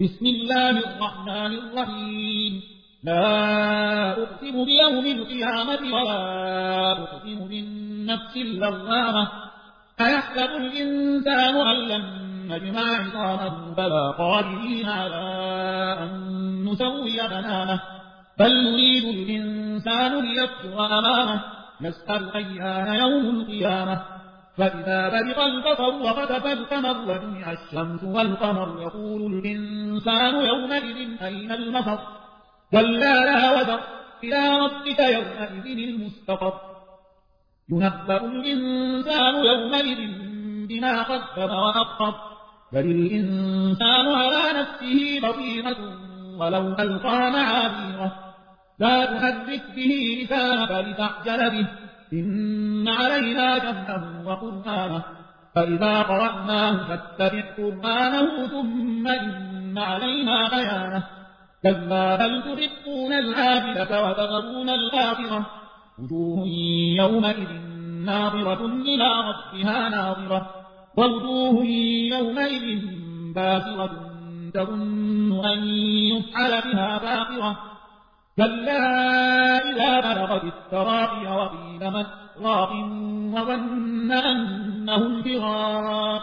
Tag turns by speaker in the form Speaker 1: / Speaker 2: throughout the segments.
Speaker 1: بسم الله الرحمن الرحيم. لا أقسم بيوم القيامة ولا أقسم بالنفس اللوامة. أيحسب الإنسان أن لم نجمع عظامه بلا قادرين على أن نسوي بنانه. بل نريد الإنسان ليكفر أمامه يسأل أيان يوم القيامة. فإذا برق البصر وخسف القمر وجمع الشمس والقمر يقول الإنسان يومئذ أين المفر كلا لا وزر إلى ربك يومئذ المستقر. ينبأ الإنسان يومئذ بما قدم وأخر. بل الإنسان على نفسه بصيرة ولو ألقى معاذيره. لا تحرك به لسانك لتعجل به. إن علينا جمعه وقرآنه فإذا قرأناه فاتبع قرآنه ثم إن علينا بيانه كلا بل تحبون العاجلة وتذرون الآخرة وجوه يومئذ ناظرة إلى ربها ناظرة ووجوه يومئذ باسرة تظن أن يفعل بها باقرة كلا بلغت التراقي وقيل من راق وظن أنه الفراق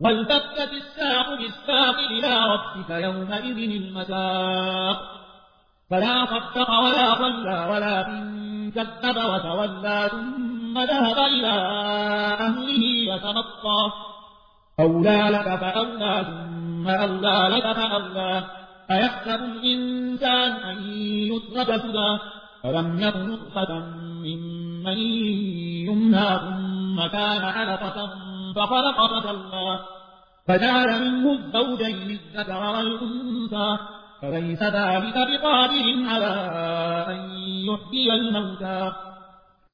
Speaker 1: والتفت الساق بالساق إلى ربك يومئذ المساق. فلا صدق ولا صلى ولكن كذب وتولى ثم ذهب إلى أهله يتمطى. أولى لك فأولى ثم أولى لك فأولى. أيحسب الإنسان أن يترك سدى؟ ألم يكن نطفة من مني يمنى ثم كان علقة فخلق فسوى فجعل منه الزوجين الذكر والأنثى فليس ذلك بقادر على أن يحيي الموتى